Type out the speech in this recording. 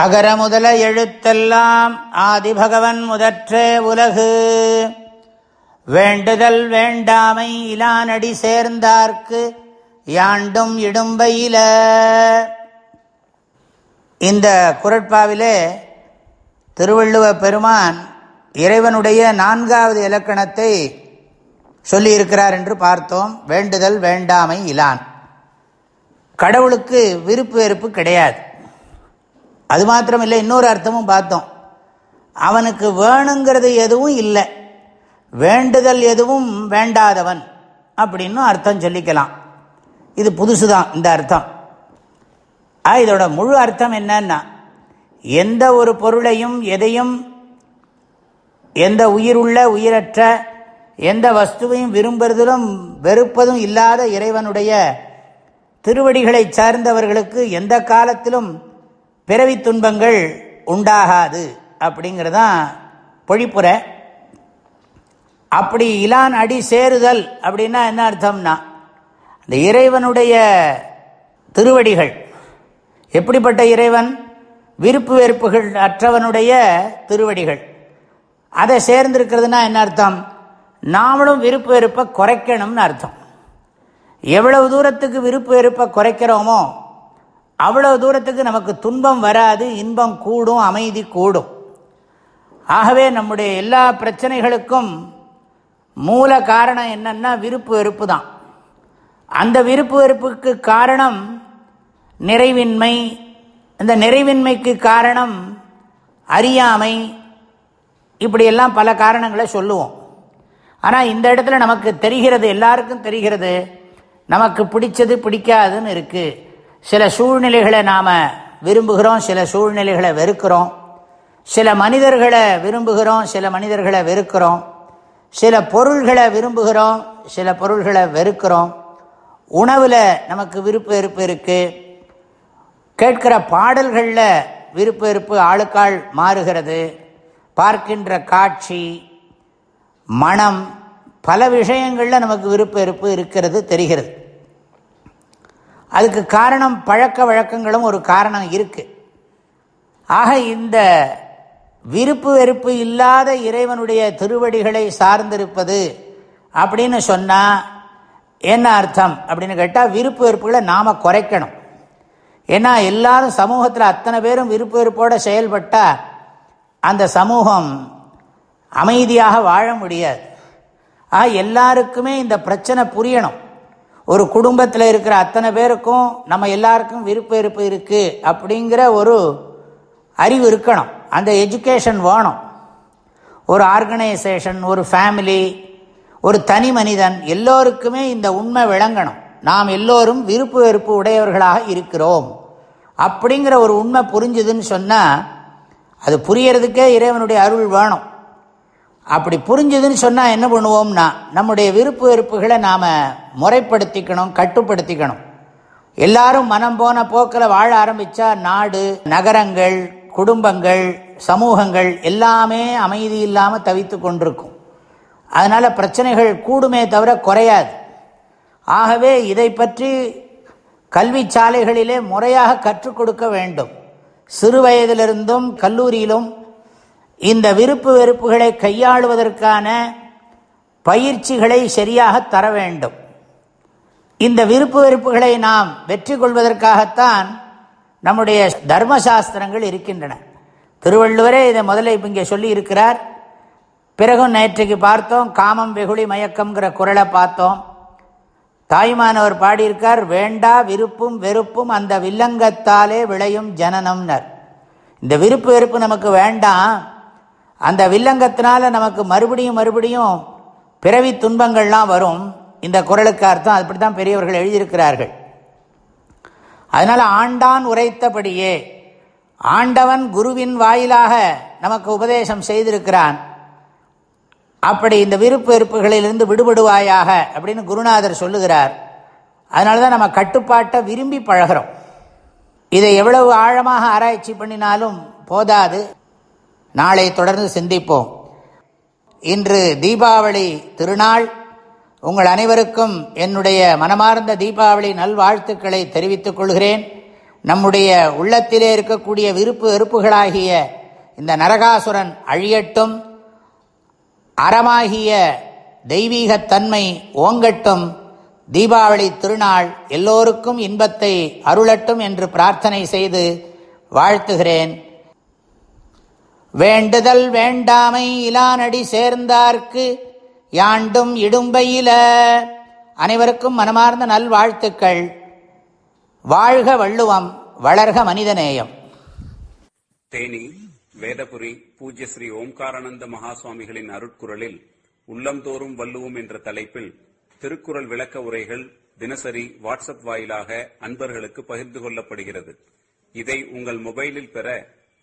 அகர முதல எழுத்தெல்லாம் ஆதிபகவன் முதற்றே உலகு. வேண்டுதல் வேண்டாமை இலானடி சேர்ந்தார்க்கு யாண்டும் இடும்பையில இந்த குரட்பாவிலே திருவள்ளுவ பெருமான் இறைவனுடைய நான்காவது இலக்கணத்தை சொல்லியிருக்கிறார் என்று பார்த்தோம். வேண்டுதல் வேண்டாமை இலான். கடவுளுக்கு விருப்பு வெறுப்பு கிடையாது. அது மாத்திரம் இல்லை இன்னொரு அர்த்தமும் பார்த்தோம். அவனுக்கு வேணுங்கிறது எதுவும் இல்லை. வேண்டுதல் எதுவும் வேண்டாதவன் அப்படின்னு அர்த்தம் சொல்லிக்கலாம். இது புதுசு தான் இந்த அர்த்தம். ஆ இதோட முழு அர்த்தம் என்னன்னா எந்த ஒரு பொருளையும் எதையும் எந்த உயிருள்ள உயிரற்ற எந்த வஸ்துவையும் விரும்புறதிலும் வெறுப்பதும் இல்லாத இறைவனுடைய திருவடிகளை சார்ந்தவர்களுக்கு எந்த காலத்திலும் பிறவி துன்பங்கள் உண்டாகாது அப்படிங்கிறதான் பொழிப்புற அப்படி இலான் அடி சேருதல் அப்படின்னா என்ன அர்த்தம்னா இந்த இறைவனுடைய திருவடிகள் எப்படிப்பட்ட இறைவன்? விருப்பு வெறுப்புகள் அற்றவனுடைய திருவடிகள். அதை சேர்ந்திருக்கிறதுனா என்ன அர்த்தம்? நாமளும் விருப்பு வெறுப்பை குறைக்கணும்னு அர்த்தம். எவ்வளவு தூரத்துக்கு விருப்பு வெறுப்பை குறைக்கிறோமோ அவ்வளவு தூரத்துக்கு நமக்கு துன்பம் வராது இன்பம் கூடும் அமைதி கூடும். ஆகவே நம்முடைய எல்லா பிரச்சனைகளுக்கும் மூல காரணம் என்னன்னா விருப்பு வெறுப்பு தான் அந்த விருப்பு வெறுப்புக்கு காரணம் நிறைவின்மை. இந்த நிறைவின்மைக்கு காரணம் அறியாமை. இப்படியெல்லாம் பல காரணங்களை சொல்லுவோம். ஆனால் இந்த இடத்துல நமக்கு தெரிகிறது எல்லாருக்கும் தெரிகிறது நமக்கு பிடிச்சது பிடிக்காதுன்னு இருக்குது சில சூழ்நிலைகளை நாம் விரும்புகிறோம் சில சூழ்நிலைகளை வெறுக்கிறோம். சில மனிதர்களை விரும்புகிறோம் சில மனிதர்களை வெறுக்கிறோம். சில பொருள்களை விரும்புகிறோம் சில பொருள்களை வெறுக்கிறோம். உணவில் நமக்கு விருப்ப வெறுப்பு இருக்குது கேட்கிற பாடல்களில் விருப்ப வெறுப்பு ஆளுக்காள் மாறுகிறது. பார்க்கின்ற காட்சி மனம் பல விஷயங்களில் நமக்கு விருப்ப வெறுப்பு இருக்கிறது தெரிகிறது. அதுக்கு காரணம் பழக்க வழக்கங்களும் ஒரு காரணம் இருக்குது ஆக இந்த விருப்பு வெறுப்பு இல்லாத இறைவனுடைய திருவடிகளை சார்ந்திருப்பது அப்படின்னு சொன்னால் என்ன அர்த்தம்? அப்படின்னு கேட்டால் விருப்பு வெறுப்புகளை நாம் குறைக்கணும். ஏன்னா எல்லாரும் சமூகத்தில் அத்தனை பேரும் விருப்பு வெறுப்போடு செயல்பட்டால் அந்த சமூகம் அமைதியாக வாழ முடியாது. ஆக எல்லாருக்குமே இந்த பிரச்சனை புரியணும். ஒரு குடும்பத்தில் இருக்கிற அத்தனை பேருக்கும் நம்ம எல்லாருக்கும் விருப்ப இருப்பு இருக்குது அப்படிங்கிற ஒரு அறிவு இருக்கணும். அந்த எஜுகேஷன் வேணும். ஒரு ஆர்கனைசேஷன் ஒரு ஃபேமிலி ஒரு தனி மனிதன் எல்லோருக்குமே இந்த உண்மை விளங்கணும். நாம் எல்லோரும் விருப்பு வெறுப்பு உடையவர்களாக இருக்கிறோம். அப்படிங்கிற ஒரு உண்மை புரிஞ்சுதுன்னு சொன்னால் அது புரியறதுக்கே இறைவனுடைய அருள் வேணும். அப்படி புரிஞ்சுதுன்னு சொன்னால் என்ன பண்ணுவோம்னா நம்முடைய விருப்பு வெறுப்புகளை நாம் முறைப்படுத்திக்கணும் கட்டுப்படுத்திக்கணும். எல்லாரும் மனம் போன போக்கில் வாழ ஆரம்பித்தா நாடு நகரங்கள் குடும்பங்கள் சமூகங்கள் எல்லாமே அமைதி இல்லாமல் தவித்து கொண்டிருக்கும். அதனால் பிரச்சனைகள் கூடுமே தவிர குறையாது. ஆகவே இதை பற்றி கல்வி சாலைகளிலே முறையாக கற்றுக் கொடுக்க வேண்டும். சிறு வயதிலிருந்தும் கல்லூரியிலும் இந்த விருப்பு வெறுப்புகளை கையாளுவதற்கான பயிற்சிகளை சரியாக தர வேண்டும். இந்த விருப்பு வெறுப்புகளை நாம் வெற்றி கொள்வதற்காகத்தான் நம்முடைய தர்மசாஸ்திரங்கள் இருக்கின்றன. திருவள்ளுவரே இதை முதல்ல இப்போ இங்கே சொல்லி இருக்கிறார் பிறகும் நேற்றைக்கு பார்த்தோம் காமம் வெகுளி மயக்கம்ங்கிற குரலை பார்த்தோம். தாய்மானவர் பாடியிருக்கார் வேண்டா விருப்பும் வெறுப்பும் அந்த வில்லங்கத்தாலே விளையும் ஜனனம்னர். இந்த விருப்பு வெறுப்பு நமக்கு வேண்டாம். அந்த வில்லங்கத்தினால நமக்கு மறுபடியும் மறுபடியும் பிறவி துன்பங்கள்லாம் வரும். இந்த குரலுக்கு அர்த்தம் அப்படி தான் பெரியவர்கள் எழுதியிருக்கிறார்கள். அதனால் ஆண்டான் உரைத்தபடியே ஆண்டவன் குருவின் வாயிலாக நமக்கு உபதேசம் செய்திருக்கிறான். அப்படி இந்த விருப்பு வெறுப்புகளிலிருந்து விடுபடுவாயாக அப்படின்னு குருநாதர் சொல்லுகிறார். அதனால தான் நம்ம கட்டுப்பாட்டை விரும்பி பழகிறோம். இதை எவ்வளவு ஆழமாக ஆராய்ச்சி பண்ணினாலும் போதாது. நாளை தொடர்ந்து சிந்திப்போம். இன்று தீபாவளி திருநாள். உங்கள் அனைவருக்கும் என்னுடைய மனமார்ந்த தீபாவளி நல்வாழ்த்துக்களை தெரிவித்துக் கொள்கிறேன். நம்முடைய உள்ளத்திலே இருக்கக்கூடிய விருப்பு வெறுப்புகளாகிய இந்த நரகாசுரன் அழியட்டும். அறமாகிய தெய்வீகத்தன்மை ஓங்கட்டும். தீபாவளி திருநாள் எல்லோருக்கும் இன்பத்தை அருளட்டும் என்று பிரார்த்தனை செய்து வாழ்த்துகிறேன். வேண்டுதல் வேண்டாமை இலானடி சேர்ந்தார்க்கு யாண்டும் இடும்பையில. அனைவருக்கும் மனமார்ந்த நல்வாழ்த்துக்கள். வாழ்க வள்ளுவம் வளர்க மனிதநேயம். தேனி வேதபுரி பூஜ்ய ஸ்ரீ ஓம்காரானந்த மகாசுவாமிகளின் அருட்குரலில் உள்ளந்தோறும் வள்ளுவோம் என்ற தலைப்பில் திருக்குறள் விளக்க உரைகள் தினசரி வாட்ஸ்அப் வாயிலாக அன்பர்களுக்கு பகிர்ந்து கொள்ளப்படுகிறது. இதை உங்கள் மொபைலில் பெற